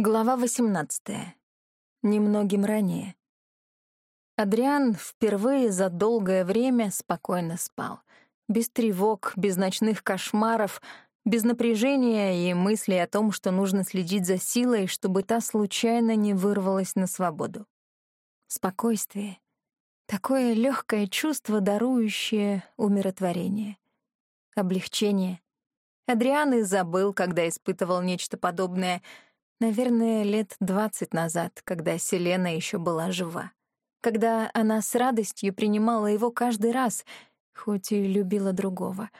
Глава 18. Немногим ранее. Адриан впервые за долгое время спокойно спал. Без тревог, без ночных кошмаров, без напряжения и мыслей о том, что нужно следить за силой, чтобы та случайно не вырвалась на свободу. Спокойствие. Такое легкое чувство, дарующее умиротворение. Облегчение. Адриан и забыл, когда испытывал нечто подобное — Наверное, лет двадцать назад, когда Селена еще была жива. Когда она с радостью принимала его каждый раз, хоть и любила другого.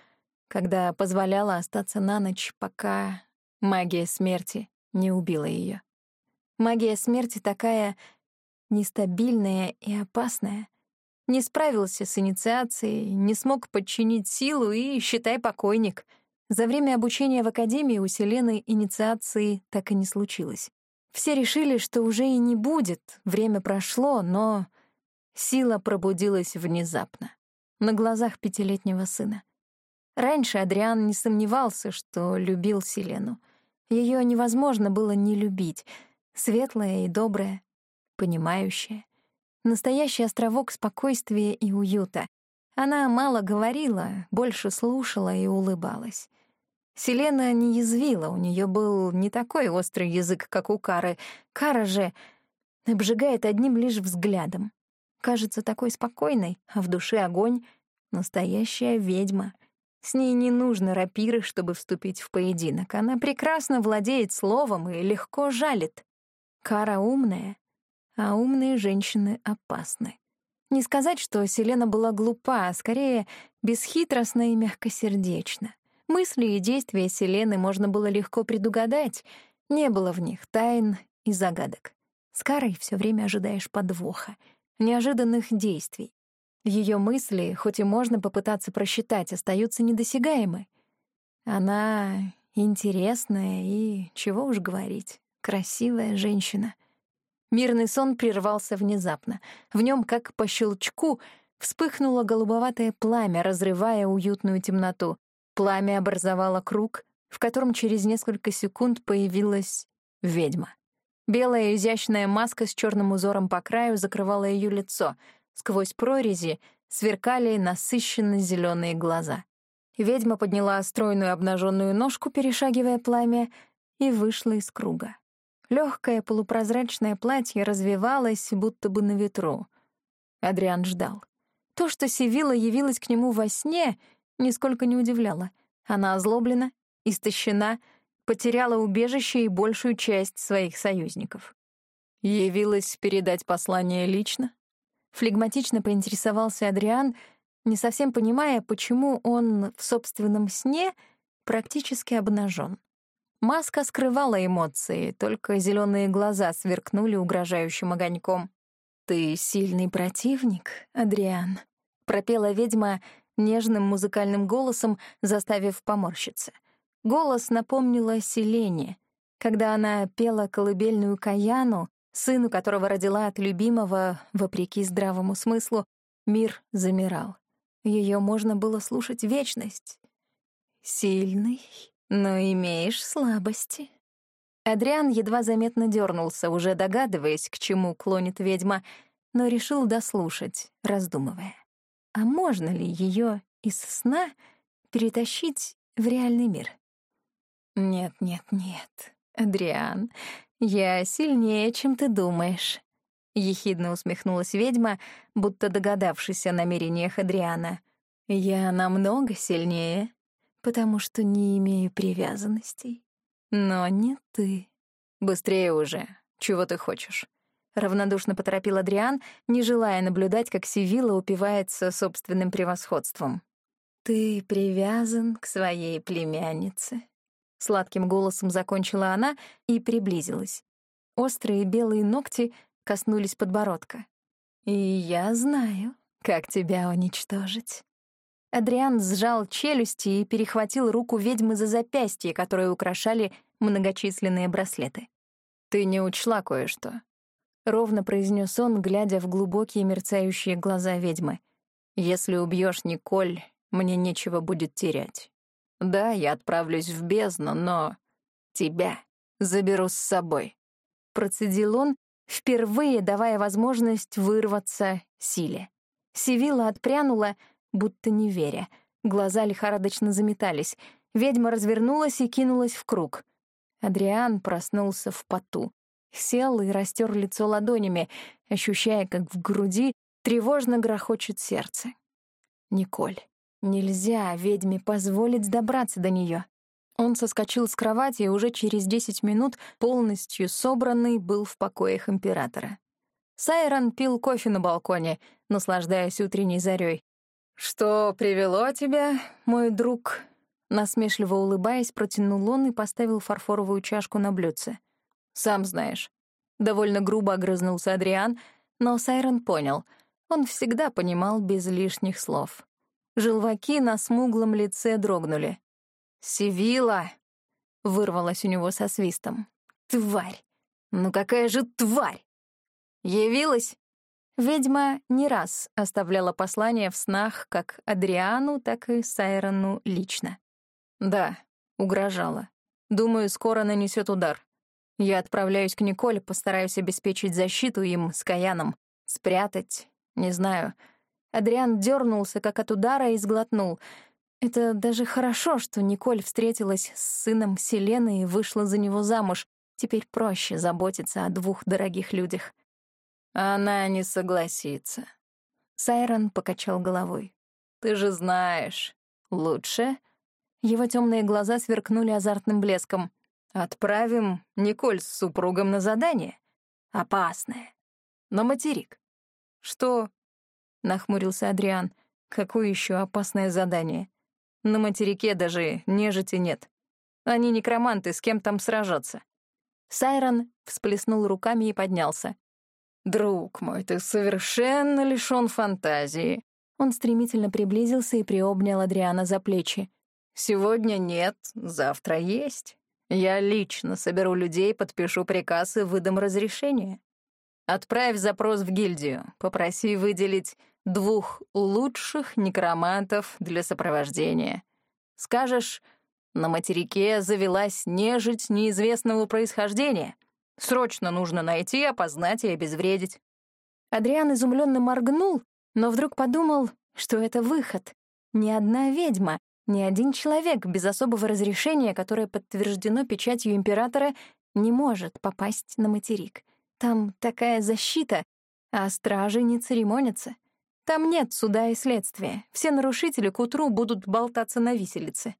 Когда позволяла остаться на ночь, пока магия смерти не убила ее. Магия смерти такая нестабильная и опасная. Не справился с инициацией, не смог подчинить силу и, считай, покойник — за время обучения в академии у Селены инициации так и не случилось. Все решили, что уже и не будет, время прошло, но сила пробудилась внезапно, на глазах пятилетнего сына. Раньше Адриан не сомневался, что любил Селену. Ее невозможно было не любить. Светлая и добрая, понимающая. Настоящий островок спокойствия и уюта. Она мало говорила, больше слушала и улыбалась. Селена не язвила, у нее был не такой острый язык, как у Кары. Кара же обжигает одним лишь взглядом. Кажется такой спокойной, а в душе огонь — настоящая ведьма. С ней не нужно рапиры, чтобы вступить в поединок. Она прекрасно владеет словом и легко жалит. Кара умная, а умные женщины опасны. Не сказать, что Селена была глупа, а скорее бесхитростна и мягкосердечна. Мысли и действия Селены можно было легко предугадать, не было в них тайн и загадок. С Карой все время ожидаешь подвоха, неожиданных действий. Ее мысли, хоть и можно попытаться просчитать, остаются недосягаемы. Она интересная и, чего уж говорить, красивая женщина. Мирный сон прервался внезапно. В нем, как по щелчку, вспыхнуло голубоватое пламя, разрывая уютную темноту. Пламя образовало круг, в котором через несколько секунд появилась ведьма. Белая изящная маска с черным узором по краю закрывала ее лицо. Сквозь прорези сверкали насыщенно зеленые глаза. Ведьма подняла стройную обнаженную ножку, перешагивая пламя, и вышла из круга. Легкое полупрозрачное платье развивалось, будто бы на ветру. Адриан ждал. То, что Севила явилась к нему во сне, нисколько не удивляло. Она озлоблена, истощена, потеряла убежище и большую часть своих союзников. Явилась передать послание лично? Флегматично поинтересовался Адриан, не совсем понимая, почему он в собственном сне практически обнажен. Маска скрывала эмоции, только зеленые глаза сверкнули угрожающим огоньком. «Ты сильный противник, Адриан», — пропела ведьма нежным музыкальным голосом, заставив поморщиться. Голос напомнил о Селене, когда она пела колыбельную Каяну, сыну которого родила от любимого, вопреки здравому смыслу, мир замирал. Ее можно было слушать вечность. «Сильный, но имеешь слабости». Адриан едва заметно дернулся, уже догадываясь, к чему клонит ведьма, но решил дослушать, раздумывая. А можно ли ее из сна перетащить в реальный мир? Нет, нет, нет, Адриан, я сильнее, чем ты думаешь. Ехидно усмехнулась ведьма, будто догадавшись о намерениях Адриана. Я намного сильнее, потому что не имею привязанностей. Но не ты. Быстрее уже. Чего ты хочешь? Равнодушно поторопил Адриан, не желая наблюдать, как Сивила упивается собственным превосходством. «Ты привязан к своей племяннице», — сладким голосом закончила она и приблизилась. Острые белые ногти коснулись подбородка. «И я знаю, как тебя уничтожить». Адриан сжал челюсти и перехватил руку ведьмы за запястье, которые украшали многочисленные браслеты. «Ты не учла кое-что», ровно произнес он, глядя в глубокие мерцающие глаза ведьмы. Если убьешь Николь, мне нечего будет терять. Да, я отправлюсь в бездну, но тебя заберу с собой. процедил он, впервые давая возможность вырваться силе. Сивила отпрянула, будто не веря. Глаза лихорадочно заметались. Ведьма развернулась и кинулась в круг. Адриан проснулся в поту. Сел и растер лицо ладонями, ощущая, как в груди тревожно грохочет сердце. Николь. Нельзя ведьме позволить добраться до нее. Он соскочил с кровати и уже через десять минут, полностью собранный, был в покоях императора. Сайрон пил кофе на балконе, наслаждаясь утренней зарей. «Что привело тебя, мой друг?» Насмешливо улыбаясь, протянул он и поставил фарфоровую чашку на блюдце. «Сам знаешь». Довольно грубо огрызнулся Адриан, но Сайрон понял. Он всегда понимал без лишних слов. Желваки на смуглом лице дрогнули. «Сивила!» — вырвалось у него со свистом. «Тварь! Ну какая же тварь! Явилась?» Ведьма не раз оставляла послания в снах как Адриану, так и Сайрону лично. «Да», — угрожала. «Думаю, скоро нанесет удар. Я отправляюсь к Николе, постараюсь обеспечить защиту им с Каяном. Спрятать, не знаю». Адриан дернулся, как от удара, и сглотнул — это даже хорошо, что Николь встретилась с сыном Селены и вышла за него замуж. Теперь проще заботиться о двух дорогих людях. Она не согласится. Сайрон покачал головой. Ты же знаешь, лучше. Его темные глаза сверкнули азартным блеском. Отправим Николь с супругом на задание. Опасное. На материк. Что? Нахмурился Адриан. Какое еще опасное задание? На материке даже нежити нет. Они некроманты, с кем там сражаться. Сайрон всплеснул руками и поднялся. «Друг мой, ты совершенно лишён фантазии». Он стремительно приблизился и приобнял Адриана за плечи. «Сегодня нет, завтра есть. Я лично соберу людей, подпишу приказ и выдам разрешение. Отправь запрос в гильдию, попроси выделить двух лучших некромантов для сопровождения. Скажешь, на материке завелась нежить неизвестного происхождения. Срочно нужно найти, опознать и обезвредить. Адриан изумленно моргнул, но вдруг подумал, что это выход. Ни одна ведьма, ни один человек без особого разрешения, которое подтверждено печатью императора, не может попасть на материк. Там такая защита, а стражи не церемонятся. Там нет суда и следствия. Все нарушители к утру будут болтаться на виселице.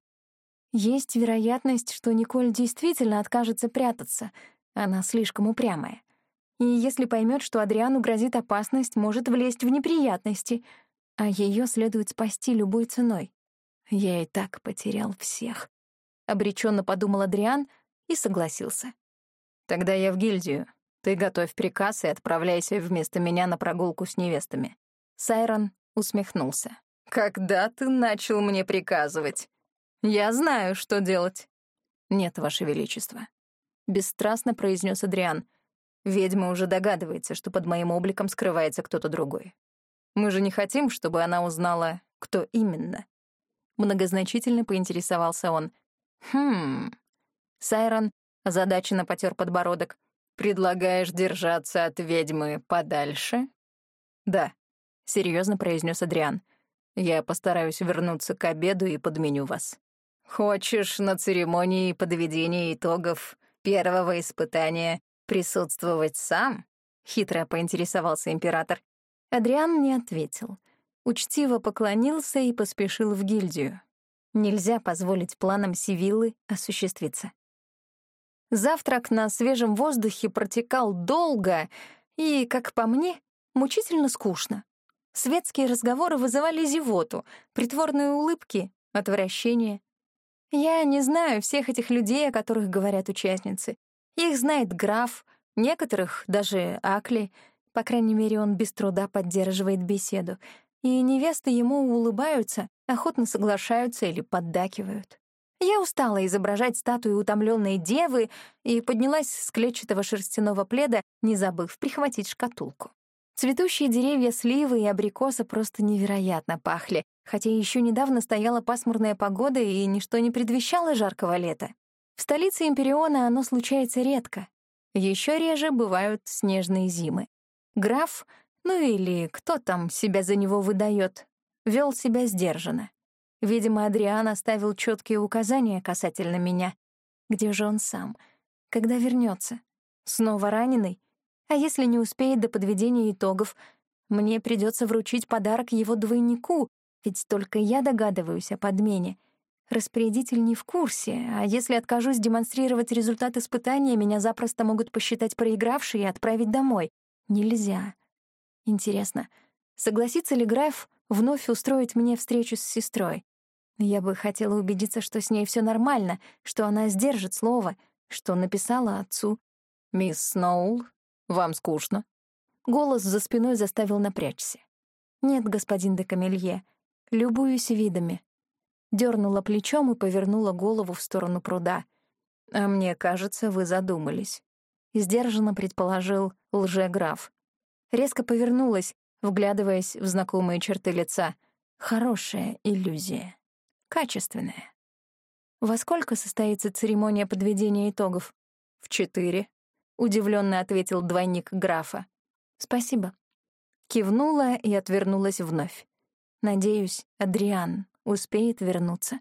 Есть вероятность, что Николь действительно откажется прятаться. Она слишком упрямая. И если поймет, что Адриану грозит опасность, может влезть в неприятности, а ее следует спасти любой ценой. Я и так потерял всех. Обреченно подумал Адриан и согласился. Тогда я в гильдию. Ты готовь приказ и отправляйся вместо меня на прогулку с невестами. Сайрон усмехнулся. «Когда ты начал мне приказывать? Я знаю, что делать». «Нет, Ваше Величество», — бесстрастно произнес Адриан. «Ведьма уже догадывается, что под моим обликом скрывается кто-то другой. Мы же не хотим, чтобы она узнала, кто именно». Многозначительно поинтересовался он. «Хм...» Сайрон озадаченно потер подбородок. «Предлагаешь держаться от ведьмы подальше?» «Да», серьезно произнес Адриан. Я постараюсь вернуться к обеду и подменю вас. Хочешь на церемонии подведения итогов первого испытания присутствовать сам? Хитро поинтересовался император. Адриан не ответил. Учтиво поклонился и поспешил в гильдию. Нельзя позволить планам Сивиллы осуществиться. Завтрак на свежем воздухе протекал долго и, как по мне, мучительно скучно. Светские разговоры вызывали зевоту, притворные улыбки — отвращение. Я не знаю всех этих людей, о которых говорят участницы. Их знает граф, некоторых даже Акли. По крайней мере, он без труда поддерживает беседу. И невесты ему улыбаются, охотно соглашаются или поддакивают. Я устала изображать статую утомленной девы и поднялась с клетчатого шерстяного пледа, не забыв прихватить шкатулку. Цветущие деревья сливы и абрикоса просто невероятно пахли, хотя еще недавно стояла пасмурная погода и ничто не предвещало жаркого лета. В столице Империона оно случается редко. Еще реже бывают снежные зимы. Граф, ну или кто там себя за него выдает, вел себя сдержанно. Видимо, Адриан оставил четкие указания касательно меня. Где же он сам? Когда вернется? Снова раненый? А если не успеет до подведения итогов, мне придется вручить подарок его двойнику, ведь только я догадываюсь о подмене. Распорядитель не в курсе, а если откажусь демонстрировать результат испытания, меня запросто могут посчитать проигравшей и отправить домой. Нельзя. Интересно, согласится ли граф вновь устроить мне встречу с сестрой? Я бы хотела убедиться, что с ней все нормально, что она сдержит слово, что написала отцу. «Мисс Сноул, вам скучно?» Голос за спиной заставил напрячься. «Нет, господин де Камелье, любуюсь видами». Дёрнула плечом и повернула голову в сторону пруда. «А мне кажется, вы задумались», — сдержанно предположил лжеграф. Резко повернулась, вглядываясь в знакомые черты лица. Хорошая иллюзия. Качественная. «Во сколько состоится церемония подведения итогов?» «В четыре», — удивленно ответил двойник графа. «Спасибо». Кивнула и отвернулась вновь. Надеюсь, Адриан успеет вернуться.